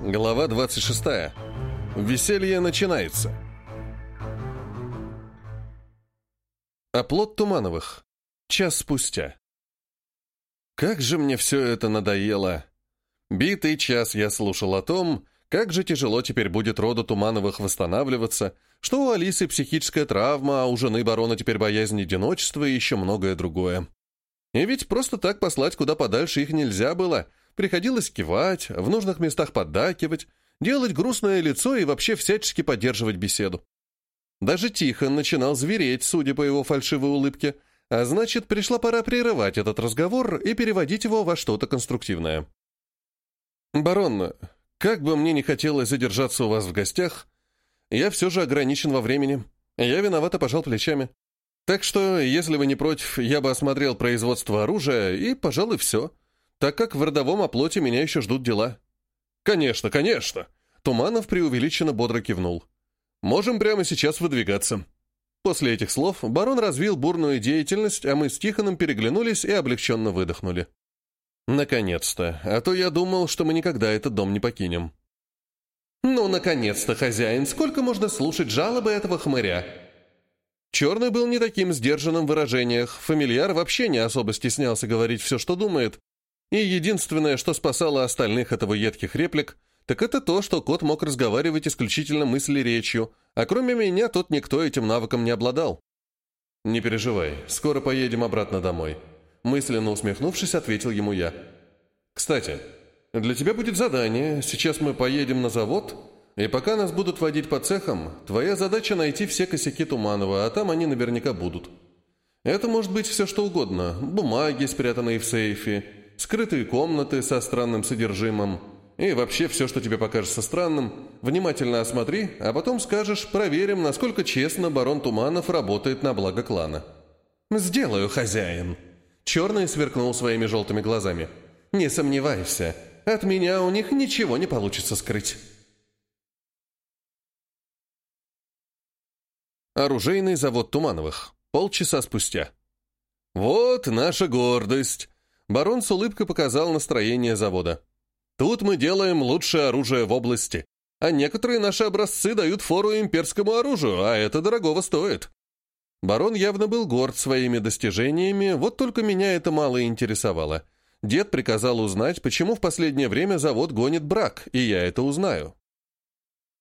Глава 26. Веселье начинается. Оплот Тумановых. Час спустя. Как же мне все это надоело. Битый час я слушал о том, как же тяжело теперь будет роду Тумановых восстанавливаться, что у Алисы психическая травма, а у жены барона теперь боязнь одиночества и еще многое другое. И ведь просто так послать куда подальше их нельзя было — Приходилось кивать, в нужных местах поддакивать, делать грустное лицо и вообще всячески поддерживать беседу. Даже Тихон начинал звереть, судя по его фальшивой улыбке, а значит, пришла пора прерывать этот разговор и переводить его во что-то конструктивное. «Барон, как бы мне не хотелось задержаться у вас в гостях, я все же ограничен во времени. Я виновато пожал плечами. Так что, если вы не против, я бы осмотрел производство оружия и, пожалуй, все так как в родовом оплоте меня еще ждут дела». «Конечно, конечно!» Туманов преувеличенно бодро кивнул. «Можем прямо сейчас выдвигаться». После этих слов барон развил бурную деятельность, а мы с Тихоном переглянулись и облегченно выдохнули. «Наконец-то, а то я думал, что мы никогда этот дом не покинем». «Ну, наконец-то, хозяин, сколько можно слушать жалобы этого хмыря?» Черный был не таким сдержанным в выражениях, фамильяр вообще не особо стеснялся говорить все, что думает, и единственное, что спасало остальных от его едких реплик, так это то, что кот мог разговаривать исключительно мысли речью, а кроме меня тот никто этим навыком не обладал. «Не переживай, скоро поедем обратно домой», — мысленно усмехнувшись, ответил ему я. «Кстати, для тебя будет задание. Сейчас мы поедем на завод, и пока нас будут водить по цехам, твоя задача найти все косяки Туманова, а там они наверняка будут. Это может быть все что угодно. Бумаги, спрятанные в сейфе, скрытые комнаты со странным содержимым и вообще все, что тебе покажется странным, внимательно осмотри, а потом скажешь, проверим, насколько честно барон Туманов работает на благо клана. «Сделаю, хозяин!» Черный сверкнул своими желтыми глазами. «Не сомневайся, от меня у них ничего не получится скрыть». Оружейный завод Тумановых. Полчаса спустя. «Вот наша гордость!» Барон с улыбкой показал настроение завода. «Тут мы делаем лучшее оружие в области, а некоторые наши образцы дают фору имперскому оружию, а это дорогого стоит». Барон явно был горд своими достижениями, вот только меня это мало интересовало. Дед приказал узнать, почему в последнее время завод гонит брак, и я это узнаю.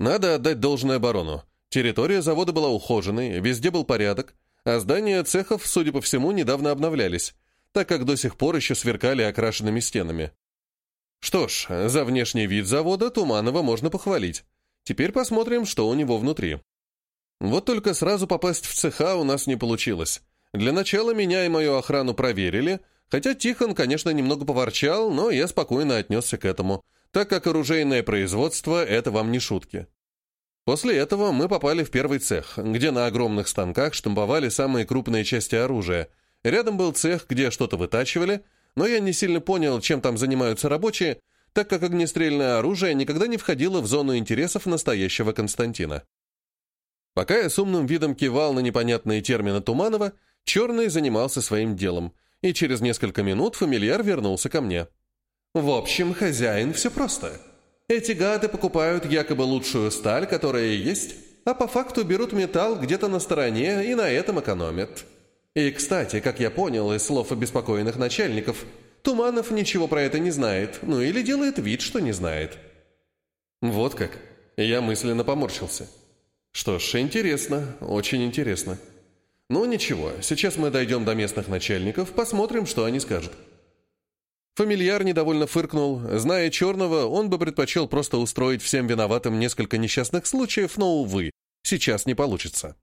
Надо отдать должное барону. Территория завода была ухоженной, везде был порядок, а здания цехов, судя по всему, недавно обновлялись так как до сих пор еще сверкали окрашенными стенами. Что ж, за внешний вид завода Туманова можно похвалить. Теперь посмотрим, что у него внутри. Вот только сразу попасть в цеха у нас не получилось. Для начала меня и мою охрану проверили, хотя Тихон, конечно, немного поворчал, но я спокойно отнесся к этому, так как оружейное производство — это вам не шутки. После этого мы попали в первый цех, где на огромных станках штамповали самые крупные части оружия — Рядом был цех, где что-то вытачивали, но я не сильно понял, чем там занимаются рабочие, так как огнестрельное оружие никогда не входило в зону интересов настоящего Константина. Пока я с умным видом кивал на непонятные термины Туманова, Черный занимался своим делом, и через несколько минут фамильяр вернулся ко мне. «В общем, хозяин, все просто. Эти гады покупают якобы лучшую сталь, которая есть, а по факту берут металл где-то на стороне и на этом экономят». И, кстати, как я понял из слов обеспокоенных начальников, Туманов ничего про это не знает, ну или делает вид, что не знает. Вот как. Я мысленно поморщился. Что ж, интересно, очень интересно. Ну ничего, сейчас мы дойдем до местных начальников, посмотрим, что они скажут. Фамильяр недовольно фыркнул. Зная Черного, он бы предпочел просто устроить всем виноватым несколько несчастных случаев, но, увы, сейчас не получится.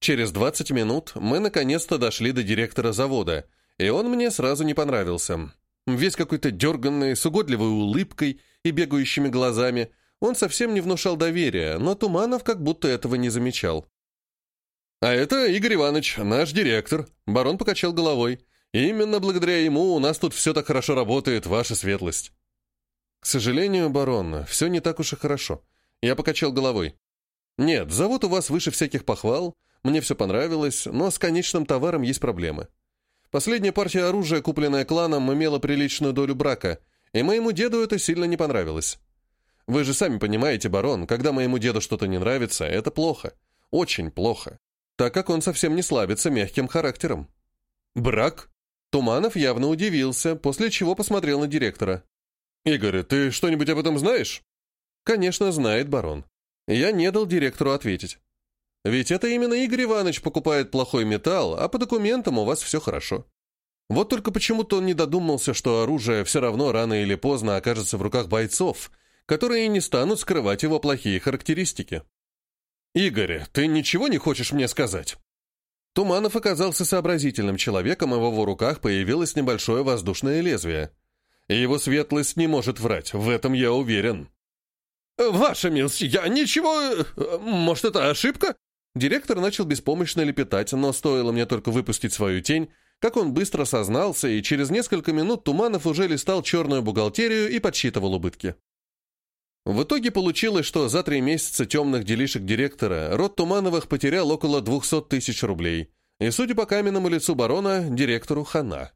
Через 20 минут мы наконец-то дошли до директора завода, и он мне сразу не понравился. Весь какой-то дерганный, с угодливой улыбкой и бегающими глазами, он совсем не внушал доверия, но Туманов как будто этого не замечал. «А это Игорь Иванович, наш директор», — барон покачал головой. «Именно благодаря ему у нас тут все так хорошо работает, ваша светлость». «К сожалению, барон, все не так уж и хорошо». Я покачал головой. «Нет, завод у вас выше всяких похвал, мне все понравилось, но с конечным товаром есть проблемы. Последняя партия оружия, купленная кланом, имела приличную долю брака, И моему деду это сильно не понравилось. Вы же сами понимаете, барон, когда моему деду что-то не нравится, это плохо. Очень плохо. Так как он совсем не славится мягким характером. Брак? Туманов явно удивился, после чего посмотрел на директора. «Игорь, ты что-нибудь об этом знаешь?» «Конечно, знает барон. Я не дал директору ответить. Ведь это именно Игорь Иванович покупает плохой металл, а по документам у вас все хорошо. Вот только почему-то он не додумался, что оружие все равно рано или поздно окажется в руках бойцов, которые не станут скрывать его плохие характеристики. «Игорь, ты ничего не хочешь мне сказать?» Туманов оказался сообразительным человеком, и в его руках появилось небольшое воздушное лезвие. Его светлость не может врать, в этом я уверен. «Ваша милость, я ничего... Может, это ошибка?» Директор начал беспомощно лепетать, но стоило мне только выпустить свою тень, как он быстро сознался, и через несколько минут Туманов уже листал черную бухгалтерию и подсчитывал убытки. В итоге получилось, что за три месяца темных делишек директора род Тумановых потерял около 200 тысяч рублей, и, судя по каменному лицу барона, директору хана.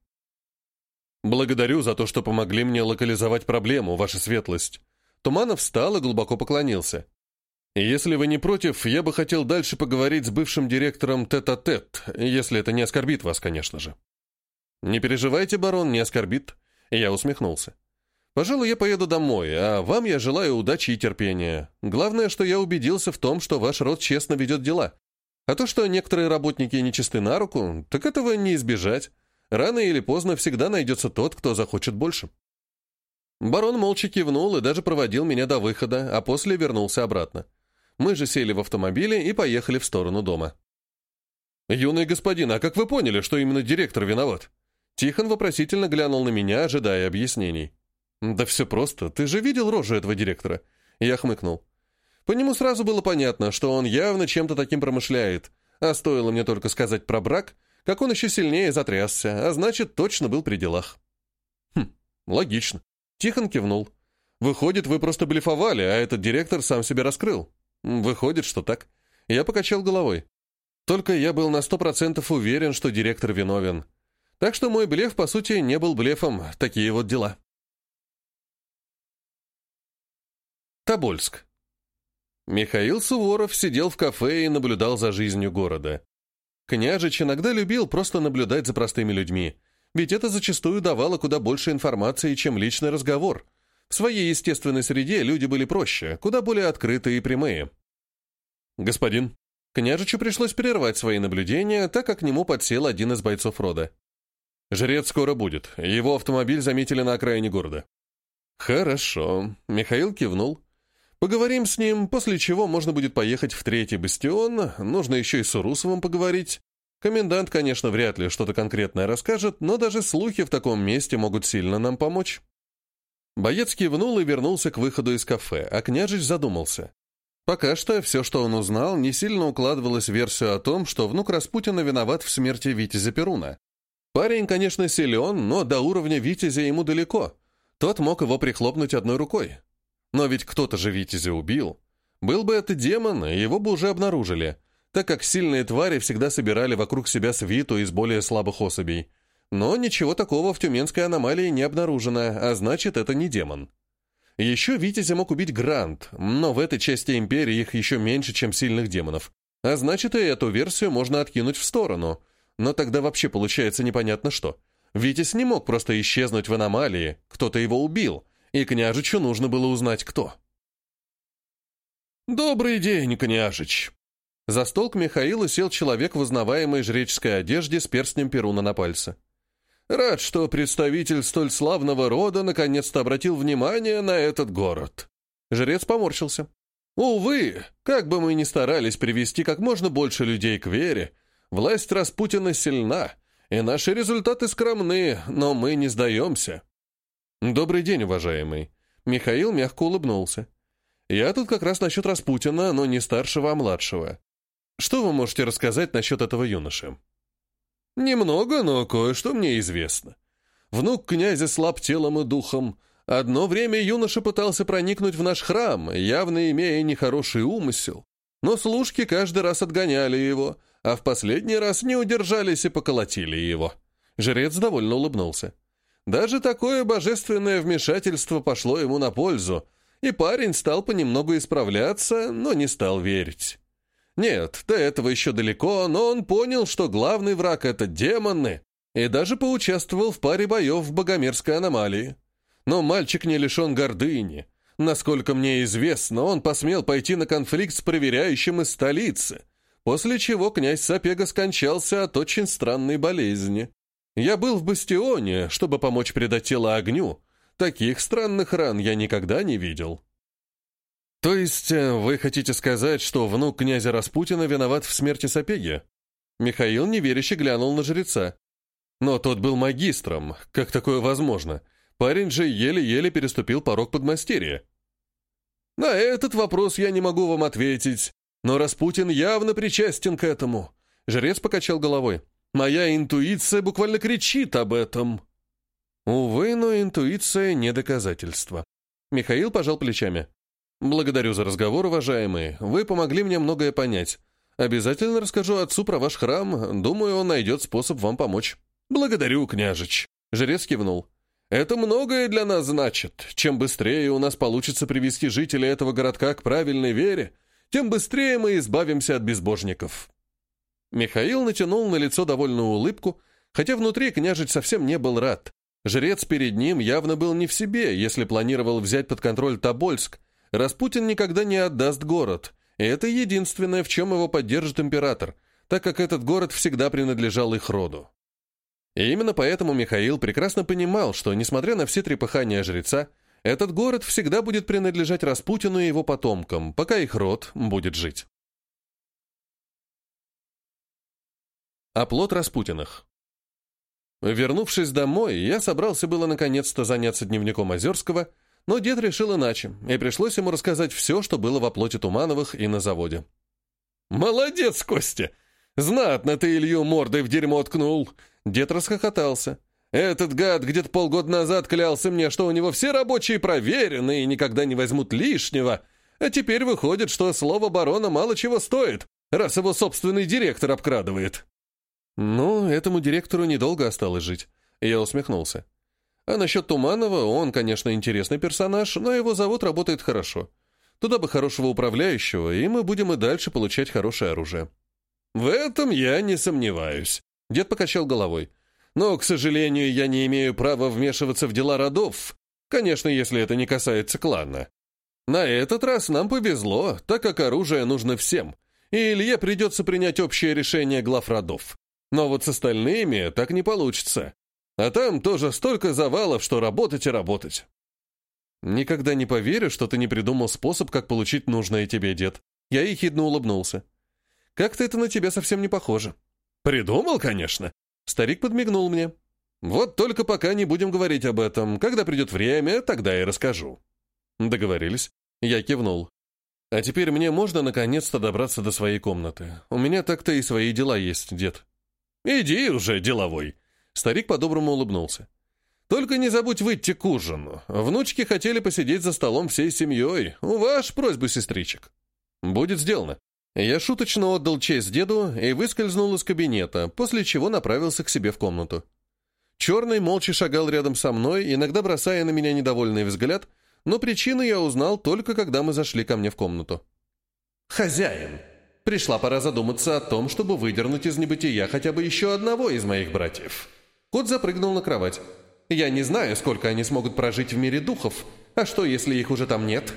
«Благодарю за то, что помогли мне локализовать проблему, ваша светлость». Туманов встал и глубоко поклонился. «Если вы не против, я бы хотел дальше поговорить с бывшим директором тет-а-тет, -тет, если это не оскорбит вас, конечно же». «Не переживайте, барон, не оскорбит». Я усмехнулся. «Пожалуй, я поеду домой, а вам я желаю удачи и терпения. Главное, что я убедился в том, что ваш род честно ведет дела. А то, что некоторые работники нечисты на руку, так этого не избежать. Рано или поздно всегда найдется тот, кто захочет больше». Барон молча кивнул и даже проводил меня до выхода, а после вернулся обратно. Мы же сели в автомобиле и поехали в сторону дома. «Юный господин, а как вы поняли, что именно директор виноват?» Тихон вопросительно глянул на меня, ожидая объяснений. «Да все просто. Ты же видел рожу этого директора?» Я хмыкнул. По нему сразу было понятно, что он явно чем-то таким промышляет, а стоило мне только сказать про брак, как он еще сильнее затрясся, а значит, точно был при делах. «Хм, логично». Тихон кивнул. «Выходит, вы просто блефовали, а этот директор сам себя раскрыл». Выходит, что так. Я покачал головой. Только я был на сто процентов уверен, что директор виновен. Так что мой блеф, по сути, не был блефом. Такие вот дела. Тобольск. Михаил Суворов сидел в кафе и наблюдал за жизнью города. Княжич иногда любил просто наблюдать за простыми людьми, ведь это зачастую давало куда больше информации, чем личный разговор — в своей естественной среде люди были проще, куда более открытые и прямые. «Господин». Княжичу пришлось прервать свои наблюдения, так как к нему подсел один из бойцов рода. «Жрец скоро будет. Его автомобиль заметили на окраине города». «Хорошо», — Михаил кивнул. «Поговорим с ним, после чего можно будет поехать в третий бастион. Нужно еще и с Урусовым поговорить. Комендант, конечно, вряд ли что-то конкретное расскажет, но даже слухи в таком месте могут сильно нам помочь». Боец кивнул и вернулся к выходу из кафе, а княжич задумался. Пока что все, что он узнал, не сильно укладывалось в версию о том, что внук Распутина виноват в смерти Витязя Перуна. Парень, конечно, силен, но до уровня Витязя ему далеко. Тот мог его прихлопнуть одной рукой. Но ведь кто-то же Витязя убил. Был бы это демон, его бы уже обнаружили, так как сильные твари всегда собирали вокруг себя свиту из более слабых особей. Но ничего такого в Тюменской аномалии не обнаружено, а значит, это не демон. Еще Витязя мог убить Грант, но в этой части Империи их еще меньше, чем сильных демонов. А значит, и эту версию можно откинуть в сторону. Но тогда вообще получается непонятно что. Витязь не мог просто исчезнуть в аномалии, кто-то его убил, и княжичу нужно было узнать, кто. «Добрый день, княжич!» За стол к Михаилу сел человек в узнаваемой жреческой одежде с перстнем Перуна на пальце. Рад, что представитель столь славного рода наконец-то обратил внимание на этот город. Жрец поморщился. Увы, как бы мы ни старались привести как можно больше людей к вере, власть Распутина сильна, и наши результаты скромны, но мы не сдаемся. Добрый день, уважаемый. Михаил мягко улыбнулся. Я тут как раз насчет Распутина, но не старшего, а младшего. Что вы можете рассказать насчет этого юноши? Немного, но кое-что мне известно. Внук князя слаб телом и духом. Одно время юноша пытался проникнуть в наш храм, явно имея нехороший умысел. Но служки каждый раз отгоняли его, а в последний раз не удержались и поколотили его. Жрец довольно улыбнулся. Даже такое божественное вмешательство пошло ему на пользу, и парень стал понемногу исправляться, но не стал верить. Нет, до этого еще далеко, но он понял, что главный враг — это демоны, и даже поучаствовал в паре боев в богомерзкой аномалии. Но мальчик не лишен гордыни. Насколько мне известно, он посмел пойти на конфликт с проверяющим из столицы, после чего князь Сапега скончался от очень странной болезни. Я был в бастионе, чтобы помочь придать тело огню. Таких странных ран я никогда не видел. То есть э, вы хотите сказать, что внук князя Распутина виноват в смерти Сапеги? Михаил неверяще глянул на жреца. Но тот был магистром. Как такое возможно? Парень же еле-еле переступил порог подмастерья. На этот вопрос я не могу вам ответить, но Распутин явно причастен к этому. Жрец покачал головой. Моя интуиция буквально кричит об этом. Увы, но интуиция не доказательство. Михаил пожал плечами. Благодарю за разговор, уважаемые. Вы помогли мне многое понять. Обязательно расскажу отцу про ваш храм. Думаю, он найдет способ вам помочь. Благодарю, княжич. Жрец кивнул. Это многое для нас значит. Чем быстрее у нас получится привести жителей этого городка к правильной вере, тем быстрее мы избавимся от безбожников. Михаил натянул на лицо довольную улыбку, хотя внутри княжич совсем не был рад. Жрец перед ним явно был не в себе, если планировал взять под контроль Тобольск. Распутин никогда не отдаст город, и это единственное, в чем его поддержит император, так как этот город всегда принадлежал их роду. И именно поэтому Михаил прекрасно понимал, что, несмотря на все трепыхания жреца, этот город всегда будет принадлежать Распутину и его потомкам, пока их род будет жить. Оплот Распутиных. Вернувшись домой, я собрался было наконец-то заняться дневником Озерского, но дед решил иначе, и пришлось ему рассказать все, что было в оплоте Тумановых и на заводе. «Молодец, Костя! Знатно ты Илью мордой в дерьмо ткнул!» Дед расхохотался. «Этот гад где-то полгода назад клялся мне, что у него все рабочие проверены и никогда не возьмут лишнего, а теперь выходит, что слово барона мало чего стоит, раз его собственный директор обкрадывает». «Ну, этому директору недолго осталось жить», — я усмехнулся. «А насчет Туманова, он, конечно, интересный персонаж, но его завод работает хорошо. Туда бы хорошего управляющего, и мы будем и дальше получать хорошее оружие». «В этом я не сомневаюсь», — дед покачал головой. «Но, к сожалению, я не имею права вмешиваться в дела родов, конечно, если это не касается клана. На этот раз нам повезло, так как оружие нужно всем, и Илье придется принять общее решение глав родов. Но вот с остальными так не получится. А там тоже столько завалов, что работать и работать. Никогда не поверю, что ты не придумал способ, как получить нужное тебе, дед. Я ехидно улыбнулся. Как-то это на тебя совсем не похоже. Придумал, конечно. Старик подмигнул мне. Вот только пока не будем говорить об этом. Когда придет время, тогда и расскажу. Договорились. Я кивнул. А теперь мне можно наконец-то добраться до своей комнаты. У меня так-то и свои дела есть, дед. «Иди уже, деловой!» Старик по-доброму улыбнулся. «Только не забудь выйти к ужину. Внучки хотели посидеть за столом всей семьей. У ваш просьбу, сестричек». «Будет сделано». Я шуточно отдал честь деду и выскользнул из кабинета, после чего направился к себе в комнату. Черный молча шагал рядом со мной, иногда бросая на меня недовольный взгляд, но причину я узнал только когда мы зашли ко мне в комнату. «Хозяин!» Пришла пора задуматься о том, чтобы выдернуть из небытия хотя бы еще одного из моих братьев. Кот запрыгнул на кровать. Я не знаю, сколько они смогут прожить в мире духов. А что, если их уже там нет?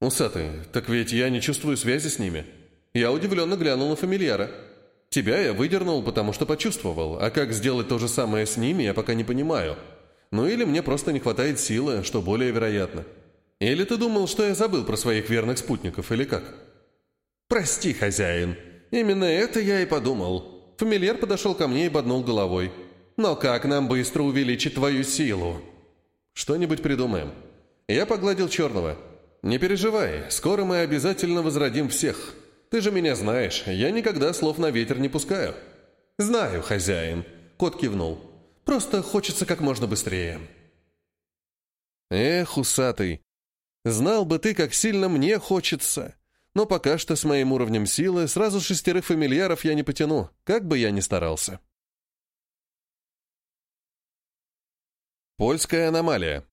Усатый, так ведь я не чувствую связи с ними. Я удивленно глянул на фамильяра. Тебя я выдернул, потому что почувствовал, а как сделать то же самое с ними, я пока не понимаю. Ну или мне просто не хватает силы, что более вероятно. Или ты думал, что я забыл про своих верных спутников, или как?» «Прости, хозяин. Именно это я и подумал». Фамильяр подошел ко мне и боднул головой. «Но как нам быстро увеличить твою силу?» «Что-нибудь придумаем». Я погладил черного. «Не переживай, скоро мы обязательно возродим всех. Ты же меня знаешь, я никогда слов на ветер не пускаю». «Знаю, хозяин», — кот кивнул. «Просто хочется как можно быстрее». «Эх, усатый, знал бы ты, как сильно мне хочется но пока что с моим уровнем силы сразу шестерых фамильяров я не потяну, как бы я ни старался. Польская аномалия.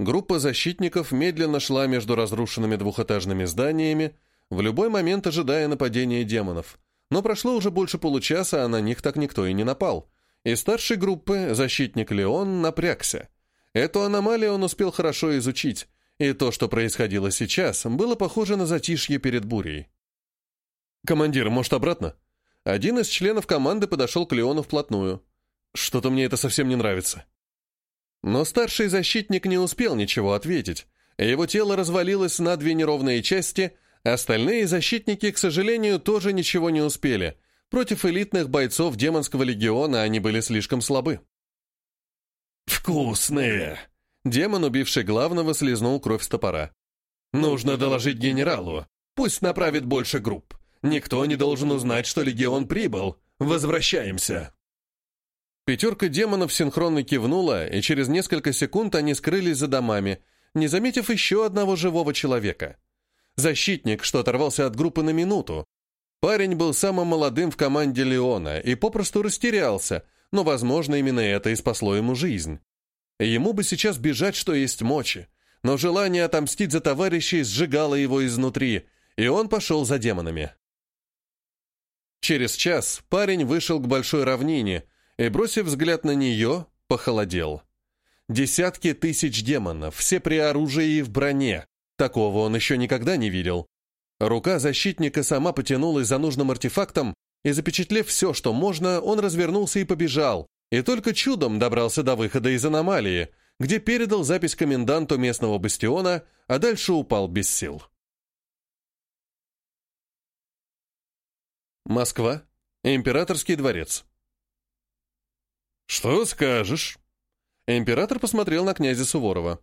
Группа защитников медленно шла между разрушенными двухэтажными зданиями, в любой момент ожидая нападения демонов. Но прошло уже больше получаса, а на них так никто и не напал. Из старшей группы защитник Леон напрягся. Эту аномалию он успел хорошо изучить, и то, что происходило сейчас, было похоже на затишье перед бурей. «Командир, может, обратно?» Один из членов команды подошел к Леону вплотную. «Что-то мне это совсем не нравится». Но старший защитник не успел ничего ответить. Его тело развалилось на две неровные части, остальные защитники, к сожалению, тоже ничего не успели. Против элитных бойцов демонского легиона они были слишком слабы. «Вкусные!» Демон, убивший главного, слезнул кровь с топора. «Нужно доложить генералу. Пусть направит больше групп. Никто не должен узнать, что легион прибыл. Возвращаемся!» Пятерка демонов синхронно кивнула, и через несколько секунд они скрылись за домами, не заметив еще одного живого человека. Защитник, что оторвался от группы на минуту. Парень был самым молодым в команде Леона и попросту растерялся, но, возможно, именно это и спасло ему жизнь. Ему бы сейчас бежать, что есть мочи, но желание отомстить за товарищей сжигало его изнутри, и он пошел за демонами. Через час парень вышел к большой равнине, и, бросив взгляд на нее, похолодел. Десятки тысяч демонов, все при оружии и в броне. Такого он еще никогда не видел. Рука защитника сама потянулась за нужным артефактом, и, запечатлев все, что можно, он развернулся и побежал, и только чудом добрался до выхода из аномалии, где передал запись коменданту местного бастиона, а дальше упал без сил. Москва. Императорский дворец. «Что скажешь?» Император посмотрел на князя Суворова.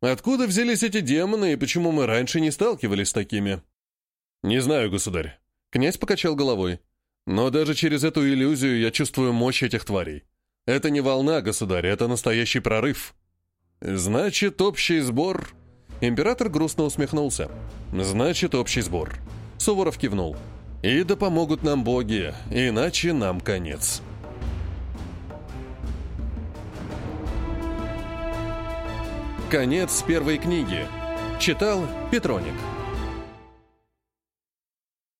«Откуда взялись эти демоны и почему мы раньше не сталкивались с такими?» «Не знаю, государь». Князь покачал головой. «Но даже через эту иллюзию я чувствую мощь этих тварей. Это не волна, государь, это настоящий прорыв». «Значит, общий сбор...» Император грустно усмехнулся. «Значит, общий сбор». Суворов кивнул. «И да помогут нам боги, иначе нам конец». Конец первой книги. Читал Петроник.